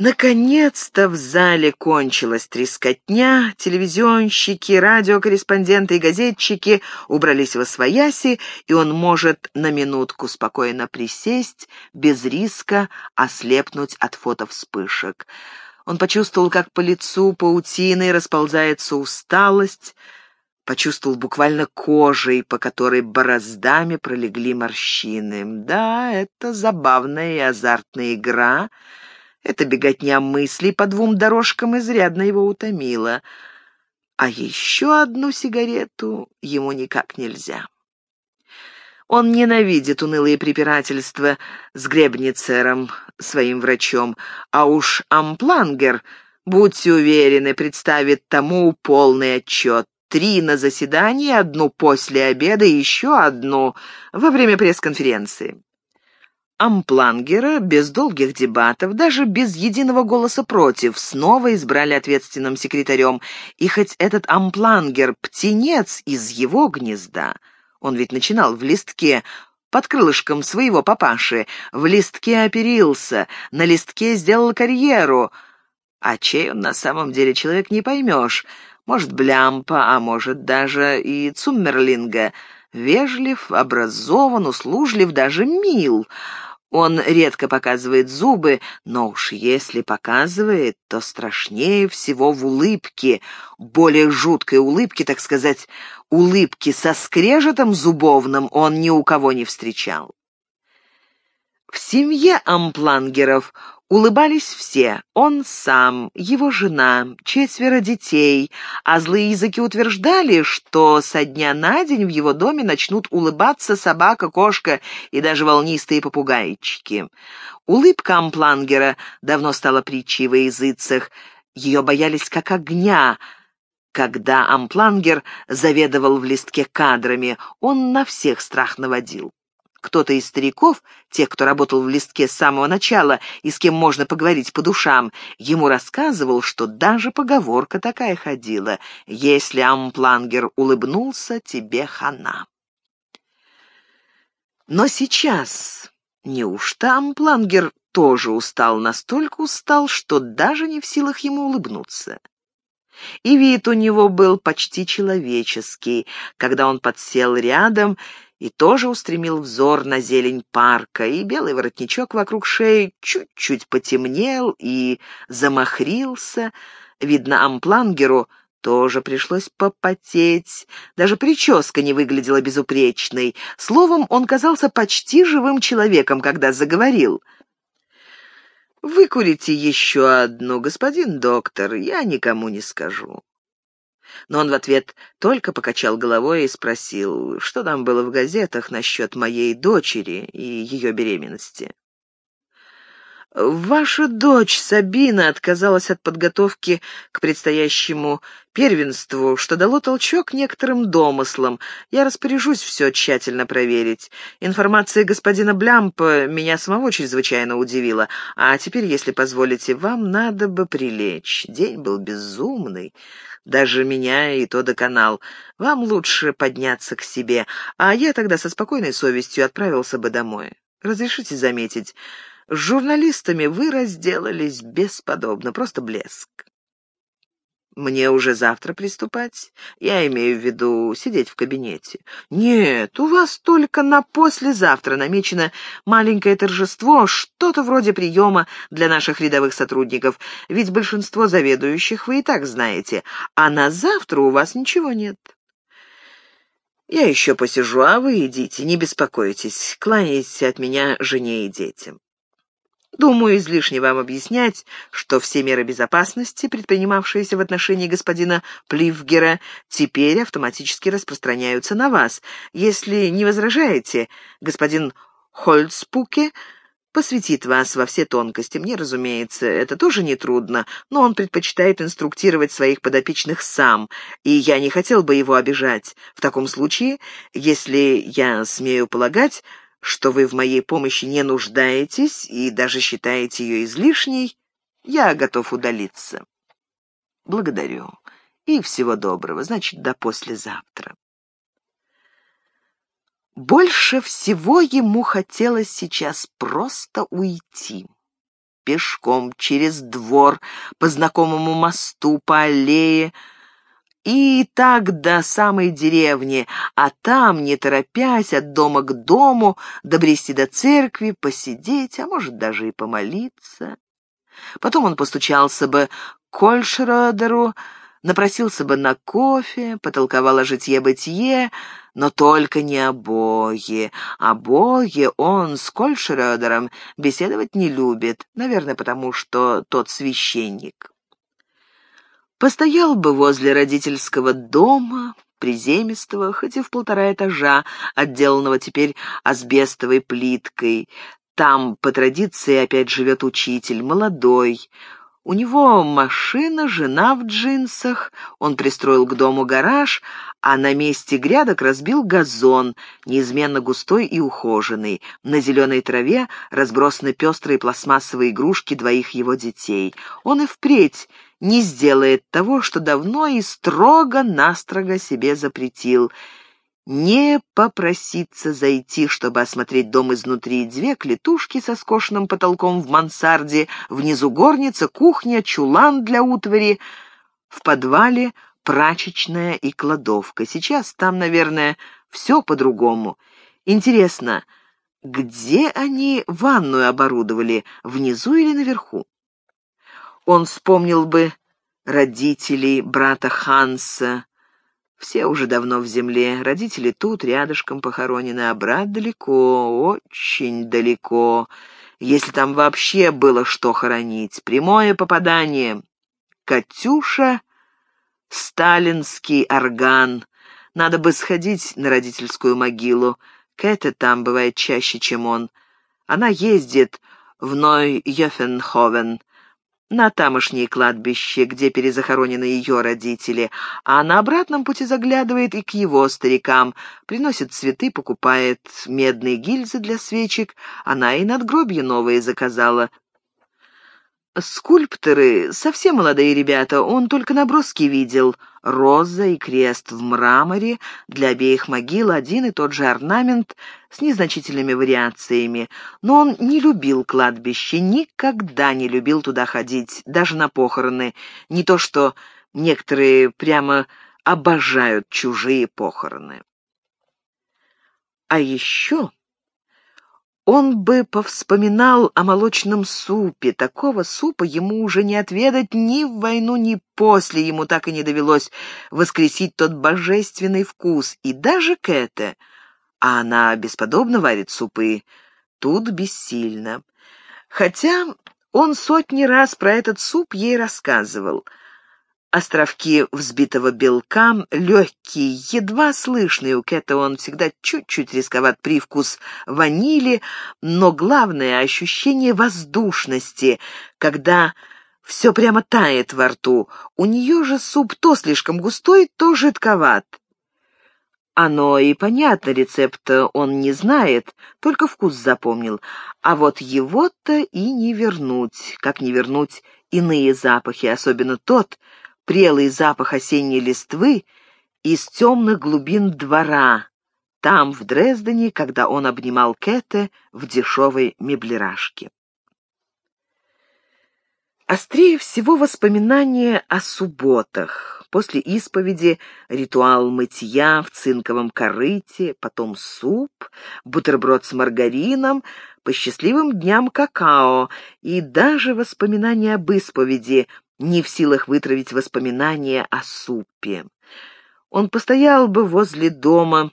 Наконец-то в зале кончилась трескотня, телевизионщики, радиокорреспонденты и газетчики убрались во свояси, и он может на минутку спокойно присесть, без риска ослепнуть от фотовспышек. Он почувствовал, как по лицу паутиной расползается усталость, почувствовал буквально кожей, по которой бороздами пролегли морщины. Да, это забавная и азартная игра — эта беготня мыслей по двум дорожкам изрядно его утомила. А еще одну сигарету ему никак нельзя. Он ненавидит унылые препирательства с Гребницером, своим врачом, а уж Амплангер, будьте уверены, представит тому полный отчет. Три на заседании, одну после обеда и еще одну во время пресс-конференции. Амплангера без долгих дебатов, даже без единого голоса против, снова избрали ответственным секретарем. И хоть этот Амплангер — птенец из его гнезда, он ведь начинал в листке, под крылышком своего папаши, в листке оперился, на листке сделал карьеру. А чей он на самом деле человек, не поймешь. Может, Блямпа, а может, даже и Цуммерлинга. Вежлив, образован, услужлив, даже мил — он редко показывает зубы, но уж если показывает, то страшнее всего в улыбке, более жуткой улыбке, так сказать, улыбки со скрежетом зубовным он ни у кого не встречал. В семье Амплангеров Улыбались все, он сам, его жена, четверо детей, а злые языки утверждали, что со дня на день в его доме начнут улыбаться собака, кошка и даже волнистые попугайчики. Улыбка Амплангера давно стала притчей во языцах, ее боялись как огня, когда Амплангер заведовал в листке кадрами, он на всех страх наводил. Кто-то из стариков, тех, кто работал в листке с самого начала и с кем можно поговорить по душам, ему рассказывал, что даже поговорка такая ходила «Если Амплангер улыбнулся, тебе хана». Но сейчас неужто Амплангер тоже устал, настолько устал, что даже не в силах ему улыбнуться? И вид у него был почти человеческий, когда он подсел рядом и тоже устремил взор на зелень парка, и белый воротничок вокруг шеи чуть-чуть потемнел и замахрился. Видно, амплангеру тоже пришлось попотеть. Даже прическа не выглядела безупречной. Словом, он казался почти живым человеком, когда заговорил. «Выкурите еще одну, господин доктор, я никому не скажу» но он в ответ только покачал головой и спросил, что там было в газетах насчет моей дочери и ее беременности. «Ваша дочь Сабина отказалась от подготовки к предстоящему первенству, что дало толчок некоторым домыслам. Я распоряжусь все тщательно проверить. Информация господина Блямпа меня самого чрезвычайно удивила. А теперь, если позволите, вам надо бы прилечь. День был безумный даже меня и то доконал. Вам лучше подняться к себе, а я тогда со спокойной совестью отправился бы домой. Разрешите заметить, с журналистами вы разделались бесподобно, просто блеск. Мне уже завтра приступать? Я имею в виду сидеть в кабинете. Нет, у вас только на послезавтра намечено маленькое торжество, что-то вроде приема для наших рядовых сотрудников, ведь большинство заведующих вы и так знаете, а на завтра у вас ничего нет. Я еще посижу, а вы идите, не беспокойтесь, кланяйтесь от меня жене и детям. Думаю, излишне вам объяснять, что все меры безопасности, предпринимавшиеся в отношении господина Пливгера, теперь автоматически распространяются на вас. Если не возражаете, господин Хольцпуке посвятит вас во все тонкости. Мне, разумеется, это тоже нетрудно, но он предпочитает инструктировать своих подопечных сам, и я не хотел бы его обижать. В таком случае, если я смею полагать, что вы в моей помощи не нуждаетесь и даже считаете ее излишней, я готов удалиться. Благодарю. И всего доброго. Значит, до послезавтра. Больше всего ему хотелось сейчас просто уйти. пешком, через двор, по знакомому мосту, по аллее, и так до самой деревни, а там, не торопясь от дома к дому, добрести до церкви, посидеть, а может даже и помолиться. Потом он постучался бы к Кольшродеру, напросился бы на кофе, потолковал о житье-бытие, но только не о Боге. О Боге он с Кольшрёдером беседовать не любит, наверное, потому что тот священник. Постоял бы возле родительского дома, приземистого, хоть и в полтора этажа, отделанного теперь асбестовой плиткой. Там, по традиции, опять живет учитель, молодой, у него машина, жена в джинсах, он пристроил к дому гараж, а на месте грядок разбил газон, неизменно густой и ухоженный. На зеленой траве разбросаны пестрые пластмассовые игрушки двоих его детей. Он и впредь не сделает того, что давно и строго-настрого себе запретил — не попроситься зайти, чтобы осмотреть дом изнутри. Две клетушки со скошенным потолком в мансарде, внизу горница, кухня, чулан для утвари, в подвале прачечная и кладовка. Сейчас там, наверное, все по-другому. Интересно, где они ванную оборудовали, внизу или наверху? Он вспомнил бы родителей брата Ханса, все уже давно в земле, родители тут, рядышком похоронены, а брат далеко, очень далеко. Если там вообще было что хоронить. Прямое попадание. Катюша — сталинский орган. Надо бы сходить на родительскую могилу. Кэта там бывает чаще, чем он. Она ездит в Ной-Йофенховен на тамошнее кладбище, где перезахоронены ее родители, а на обратном пути заглядывает и к его старикам, приносит цветы, покупает медные гильзы для свечек, она и надгробья новые заказала, Скульпторы, совсем молодые ребята, он только наброски видел. Роза и крест в мраморе, для обеих могил один и тот же орнамент с незначительными вариациями. Но он не любил кладбище, никогда не любил туда ходить, даже на похороны. Не то что некоторые прямо обожают чужие похороны. А еще он бы повспоминал о молочном супе. Такого супа ему уже не отведать ни в войну, ни после. Ему так и не довелось воскресить тот божественный вкус. И даже Кэте, а она бесподобно варит супы, тут бессильно. Хотя он сотни раз про этот суп ей рассказывал — Островки взбитого белка, легкий, едва слышный, у Кэта он всегда чуть-чуть рисковат привкус ванили, но главное — ощущение воздушности, когда все прямо тает во рту. У нее же суп то слишком густой, то жидковат. Оно и понятно, рецепта он не знает, только вкус запомнил. А вот его-то и не вернуть, как не вернуть иные запахи, особенно тот — прелый запах осенней листвы из темных глубин двора, там, в Дрездене, когда он обнимал Кэте в дешевой меблерашке. Острее всего воспоминания о субботах. После исповеди ритуал мытья в цинковом корыте, потом суп, бутерброд с маргарином, по счастливым дням какао и даже воспоминания об исповеди, не в силах вытравить воспоминания о супе. Он постоял бы возле дома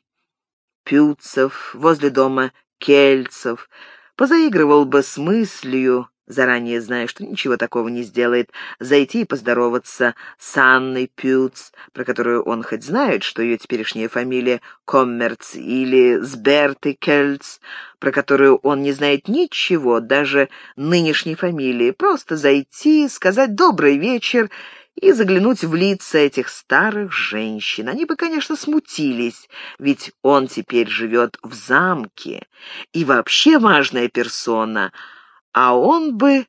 Пюцев, возле дома Кельцев, позаигрывал бы с мыслью, заранее зная, что ничего такого не сделает, зайти и поздороваться с Анной Пюц, про которую он хоть знает, что ее теперешняя фамилия Коммерц, или с Бертой Кельц, про которую он не знает ничего, даже нынешней фамилии, просто зайти, сказать «добрый вечер» и заглянуть в лица этих старых женщин. Они бы, конечно, смутились, ведь он теперь живет в замке и вообще важная персона — а он бы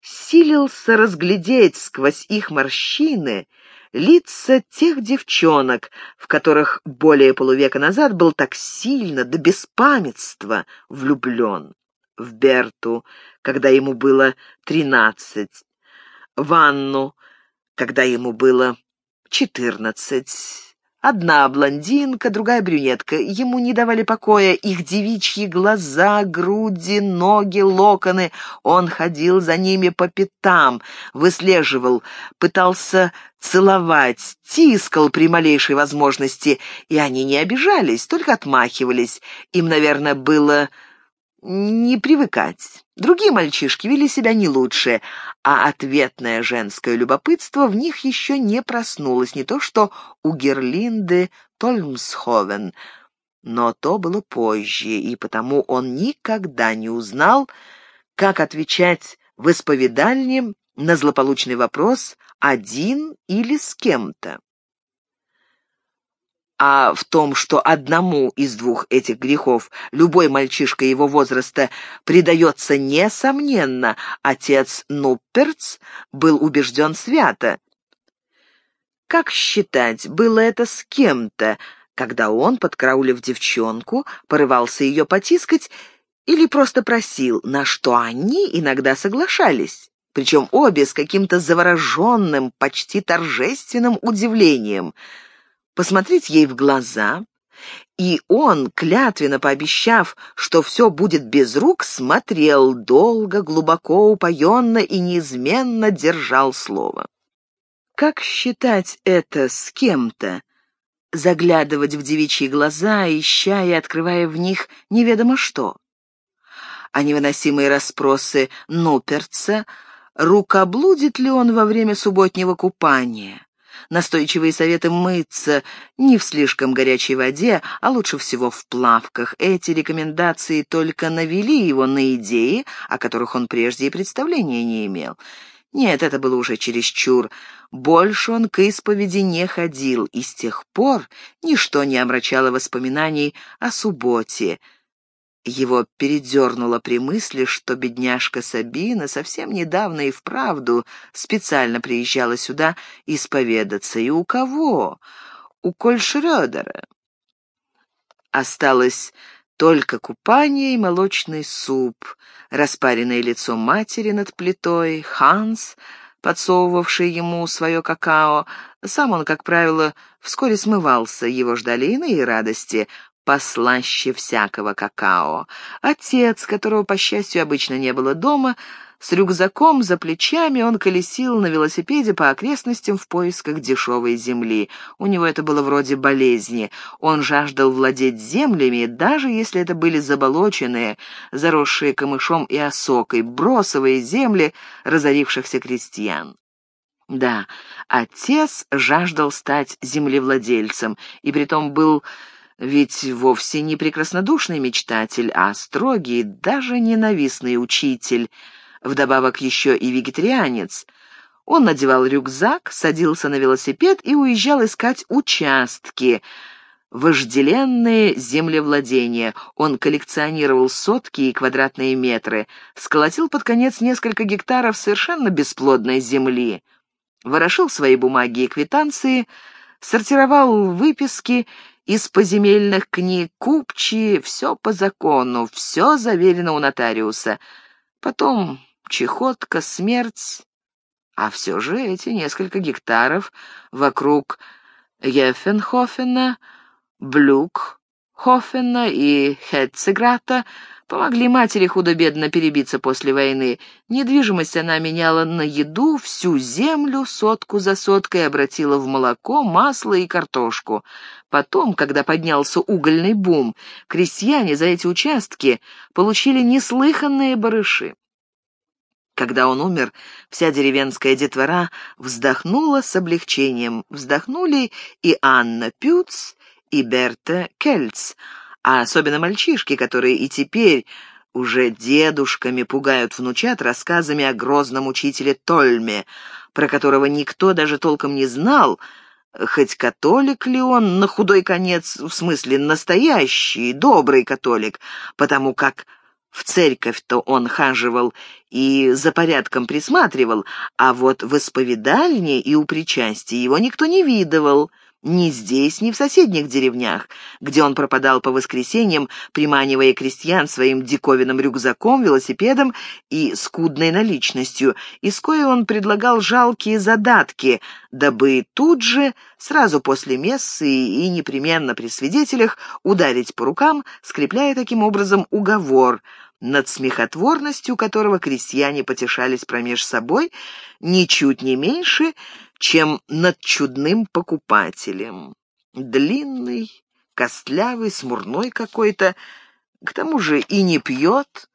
силился разглядеть сквозь их морщины лица тех девчонок, в которых более полувека назад был так сильно, до беспамятства влюблен. в Берту, когда ему было тринадцать, Ванну, когда ему было четырнадцать, Одна блондинка, другая брюнетка. Ему не давали покоя их девичьи глаза, груди, ноги, локоны. Он ходил за ними по пятам, выслеживал, пытался целовать, тискал при малейшей возможности, и они не обижались, только отмахивались. Им, наверное, было не привыкать. Другие мальчишки вели себя не лучше, а ответное женское любопытство в них еще не проснулось, не то что у Герлинды Тольмсховен. Но то было позже, и потому он никогда не узнал, как отвечать в исповедальне на злополучный вопрос «один или с кем-то» а в том, что одному из двух этих грехов любой мальчишка его возраста предается несомненно, отец Нупперц был убежден свято. Как считать, было это с кем-то, когда он, подкраулив девчонку, порывался ее потискать или просто просил, на что они иногда соглашались? Причем обе с каким-то завороженным, почти торжественным удивлением — посмотреть ей в глаза, и он, клятвенно пообещав, что все будет без рук, смотрел долго, глубоко, упоенно и неизменно держал слово. Как считать это с кем-то? Заглядывать в девичьи глаза, ища и открывая в них неведомо что. А невыносимые расспросы Нуперца, рукоблудит ли он во время субботнего купания? Настойчивые советы мыться не в слишком горячей воде, а лучше всего в плавках. Эти рекомендации только навели его на идеи, о которых он прежде и представления не имел. Нет, это было уже чересчур. Больше он к исповеди не ходил, и с тех пор ничто не омрачало воспоминаний о субботе — его передернуло при мысли, что бедняжка Сабина совсем недавно и вправду специально приезжала сюда исповедаться. И у кого? У Коль Шрёдера. Осталось только купание и молочный суп, распаренное лицо матери над плитой, Ханс, подсовывавший ему свое какао. Сам он, как правило, вскоре смывался, его ждали иные радости — послаще всякого какао. Отец, которого, по счастью, обычно не было дома, с рюкзаком за плечами он колесил на велосипеде по окрестностям в поисках дешевой земли. У него это было вроде болезни. Он жаждал владеть землями, даже если это были заболоченные, заросшие камышом и осокой, бросовые земли разорившихся крестьян. Да, отец жаждал стать землевладельцем, и притом был ведь вовсе не прекраснодушный мечтатель, а строгий, даже ненавистный учитель, вдобавок еще и вегетарианец. Он надевал рюкзак, садился на велосипед и уезжал искать участки, вожделенные землевладения. Он коллекционировал сотки и квадратные метры, сколотил под конец несколько гектаров совершенно бесплодной земли, ворошил свои бумаги и квитанции, сортировал выписки из поземельных книг, купчие, все по закону, все заверено у нотариуса. Потом чехотка, смерть, а все же эти несколько гектаров вокруг Ефенхофена, Блюкхофена и Хетцеграта — Помогли матери худо-бедно перебиться после войны. Недвижимость она меняла на еду, всю землю сотку за соткой обратила в молоко, масло и картошку. Потом, когда поднялся угольный бум, крестьяне за эти участки получили неслыханные барыши. Когда он умер, вся деревенская детвора вздохнула с облегчением. Вздохнули и Анна Пюц, и Берта Кельц — а особенно мальчишки, которые и теперь уже дедушками пугают внучат рассказами о грозном учителе Тольме, про которого никто даже толком не знал, хоть католик ли он, на худой конец, в смысле настоящий, добрый католик, потому как в церковь-то он хаживал и за порядком присматривал, а вот в исповедальне и у причастия его никто не видывал — ни здесь, ни в соседних деревнях, где он пропадал по воскресеньям, приманивая крестьян своим диковинным рюкзаком, велосипедом и скудной наличностью, из коей он предлагал жалкие задатки, дабы тут же, сразу после мессы и непременно при свидетелях, ударить по рукам, скрепляя таким образом уговор, над смехотворностью которого крестьяне потешались промеж собой, ничуть не меньше, чем над чудным покупателем. Длинный, костлявый, смурной какой-то, к тому же и не пьет,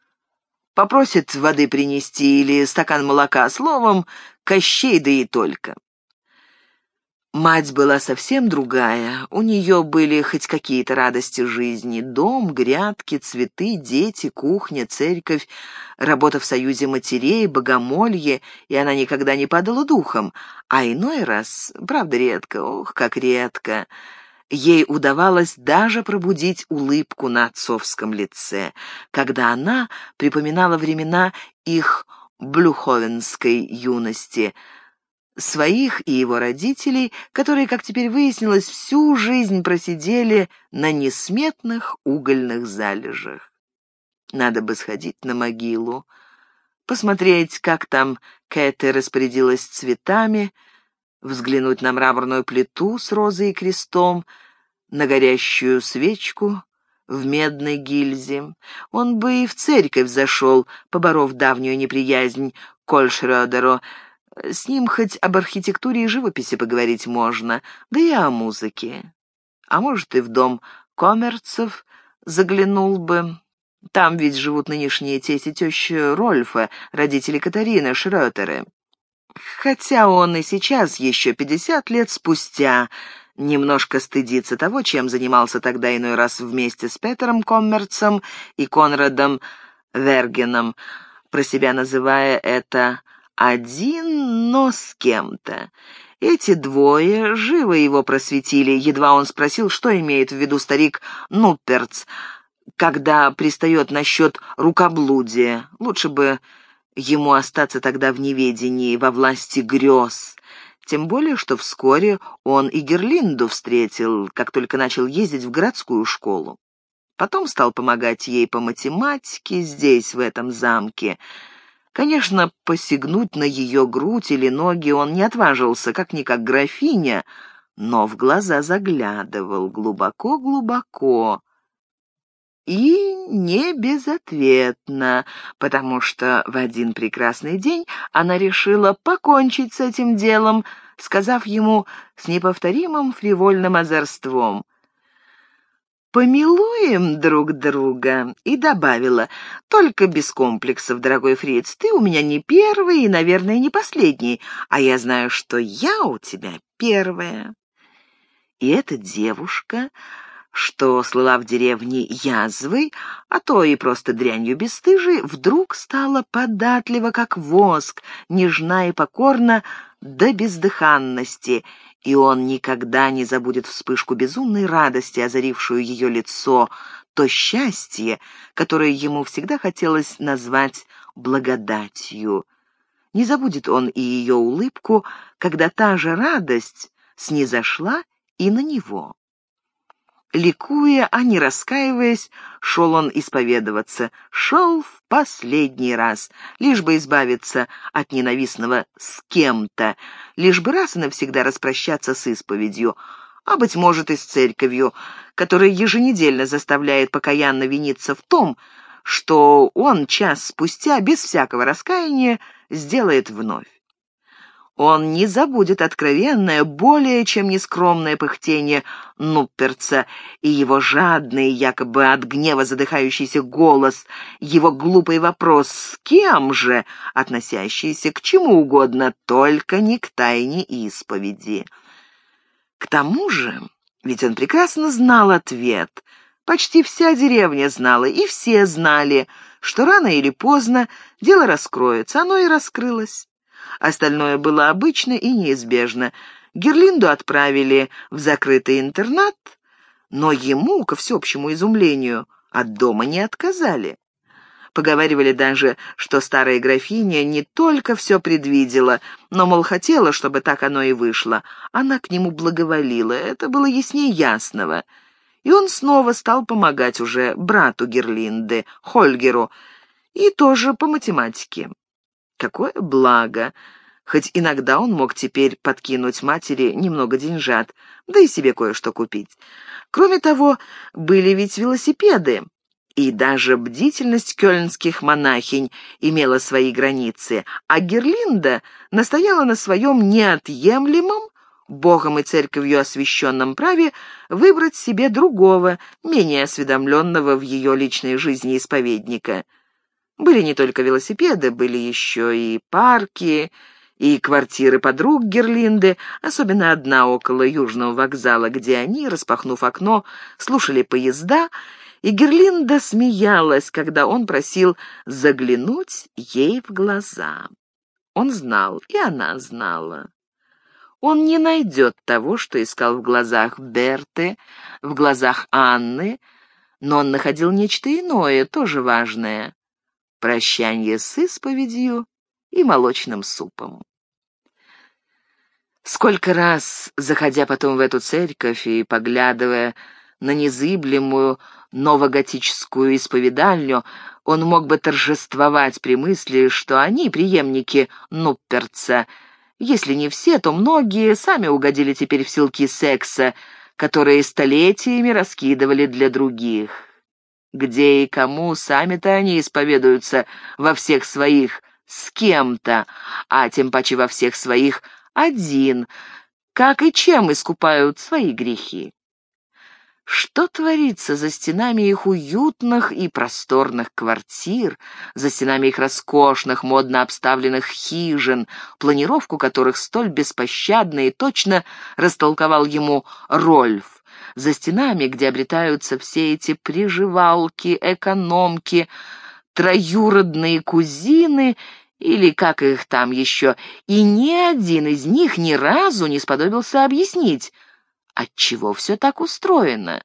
попросит воды принести или стакан молока, словом, кощей да и только. Мать была совсем другая. У нее были хоть какие-то радости жизни. Дом, грядки, цветы, дети, кухня, церковь, работа в союзе матерей, богомолье, и она никогда не падала духом. А иной раз, правда редко, ох, как редко, ей удавалось даже пробудить улыбку на отцовском лице, когда она припоминала времена их блюховенской юности — своих и его родителей, которые, как теперь выяснилось, всю жизнь просидели на несметных угольных залежах. Надо бы сходить на могилу, посмотреть, как там Кэти распорядилась цветами, взглянуть на мраморную плиту с розой и крестом, на горящую свечку в медной гильзе. Он бы и в церковь зашел, поборов давнюю неприязнь Кольшрёдеру, с ним хоть об архитектуре и живописи поговорить можно, да и о музыке. А может, и в дом коммерцев заглянул бы. Там ведь живут нынешние тесть и теща Рольфа, родители Катарины Шрётеры. Хотя он и сейчас, еще пятьдесят лет спустя, немножко стыдится того, чем занимался тогда иной раз вместе с Петером Коммерцем и Конрадом Вергеном, про себя называя это один, но с кем-то. Эти двое живо его просветили, едва он спросил, что имеет в виду старик Нупперц, когда пристает насчет рукоблудия. Лучше бы ему остаться тогда в неведении, во власти грез. Тем более, что вскоре он и Герлинду встретил, как только начал ездить в городскую школу. Потом стал помогать ей по математике здесь, в этом замке. Конечно, посягнуть на ее грудь или ноги он не отважился, как-никак графиня, но в глаза заглядывал глубоко-глубоко. И не безответно, потому что в один прекрасный день она решила покончить с этим делом, сказав ему с неповторимым фривольным озорством помилуем друг друга», и добавила, «Только без комплексов, дорогой Фриц, ты у меня не первый и, наверное, не последний, а я знаю, что я у тебя первая». И эта девушка, что слыла в деревне язвой, а то и просто дрянью бесстыжей, вдруг стала податлива, как воск, нежна и покорна до бездыханности, и он никогда не забудет вспышку безумной радости, озарившую ее лицо, то счастье, которое ему всегда хотелось назвать благодатью. Не забудет он и ее улыбку, когда та же радость снизошла и на него. Ликуя, а не раскаиваясь, шел он исповедоваться. Шел в последний раз, лишь бы избавиться от ненавистного «с кем-то», лишь бы раз и навсегда распрощаться с исповедью, а, быть может, и с церковью, которая еженедельно заставляет покаянно виниться в том, что он час спустя, без всякого раскаяния, сделает вновь. Он не забудет откровенное, более чем нескромное пыхтение Нупперца и его жадный, якобы от гнева задыхающийся голос, его глупый вопрос «С кем же?», относящийся к чему угодно, только не к тайне исповеди. К тому же, ведь он прекрасно знал ответ, почти вся деревня знала, и все знали, что рано или поздно дело раскроется, оно и раскрылось. Остальное было обычно и неизбежно. Герлинду отправили в закрытый интернат, но ему, ко всеобщему изумлению, от дома не отказали. Поговаривали даже, что старая графиня не только все предвидела, но, мол, хотела, чтобы так оно и вышло. Она к нему благоволила, это было яснее ясного. И он снова стал помогать уже брату Герлинды, Хольгеру, и тоже по математике. Какое благо! Хоть иногда он мог теперь подкинуть матери немного деньжат, да и себе кое-что купить. Кроме того, были ведь велосипеды, и даже бдительность кёльнских монахинь имела свои границы, а Герлинда настояла на своем неотъемлемом, Богом и церковью освященном праве выбрать себе другого, менее осведомленного в ее личной жизни исповедника. Были не только велосипеды, были еще и парки, и квартиры подруг Герлинды, особенно одна около Южного вокзала, где они, распахнув окно, слушали поезда, и Герлинда смеялась, когда он просил заглянуть ей в глаза. Он знал, и она знала. Он не найдет того, что искал в глазах Берты, в глазах Анны, но он находил нечто иное, тоже важное — прощание с исповедью и молочным супом. Сколько раз, заходя потом в эту церковь и поглядывая на незыблемую новоготическую исповедальню, он мог бы торжествовать при мысли, что они, преемники Нупперца, если не все, то многие сами угодили теперь в силки секса, которые столетиями раскидывали для других. Где и кому сами-то они исповедуются во всех своих с кем-то, а тем паче во всех своих один, как и чем искупают свои грехи. Что творится за стенами их уютных и просторных квартир, за стенами их роскошных, модно обставленных хижин, планировку которых столь беспощадно и точно растолковал ему Рольф, за стенами, где обретаются все эти приживалки, экономки, троюродные кузины или как их там еще, и ни один из них ни разу не сподобился объяснить, отчего все так устроено,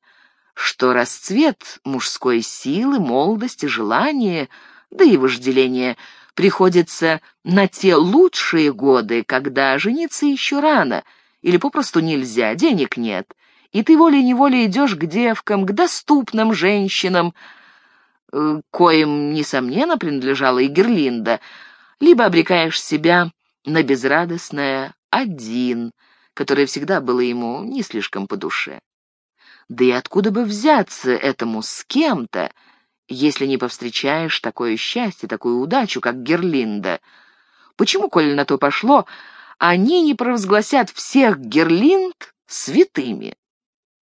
что расцвет мужской силы, молодости, желания, да и вожделения приходится на те лучшие годы, когда жениться еще рано, или попросту нельзя, денег нет, и ты волей-неволей идешь к девкам, к доступным женщинам, э, коим, несомненно, принадлежала и Герлинда, либо обрекаешь себя на безрадостное один, которое всегда было ему не слишком по душе. Да и откуда бы взяться этому с кем-то, если не повстречаешь такое счастье, такую удачу, как Герлинда? Почему, коли на то пошло, они не провозгласят всех Герлинд святыми?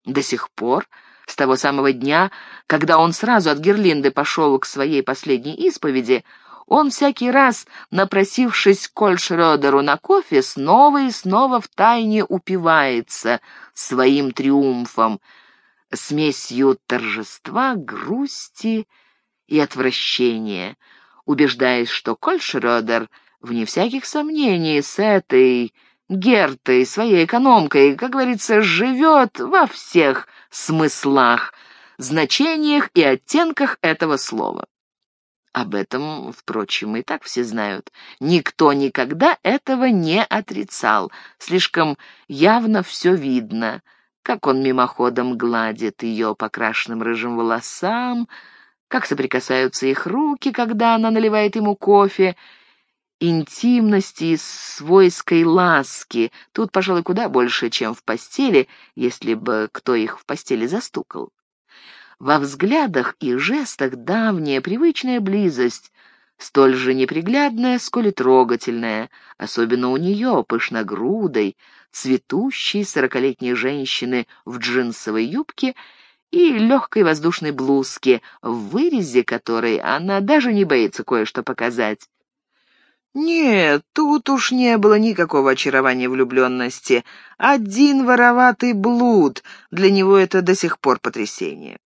До сих пор, с того самого дня, когда он сразу от Герлинды пошел к своей последней исповеди, он всякий раз, напросившись к Кольшрёдеру на кофе, снова и снова втайне упивается своим триумфом, смесью торжества, грусти и отвращения, убеждаясь, что Кольшрёдер, вне всяких сомнений, с этой Гертой, своей экономкой, как говорится, живет во всех смыслах, значениях и оттенках этого слова. Об этом, впрочем, и так все знают. Никто никогда этого не отрицал. Слишком явно все видно, как он мимоходом гладит ее по крашенным рыжим волосам, как соприкасаются их руки, когда она наливает ему кофе, интимности и свойской ласки. Тут, пожалуй, куда больше, чем в постели, если бы кто их в постели застукал. Во взглядах и жестах давняя привычная близость, столь же неприглядная, сколь и трогательная, особенно у нее, пышногрудой, цветущей сорокалетней женщины в джинсовой юбке и легкой воздушной блузке, в вырезе которой она даже не боится кое-что показать. Нет, тут уж не было никакого очарования влюбленности. Один вороватый блуд, для него это до сих пор потрясение.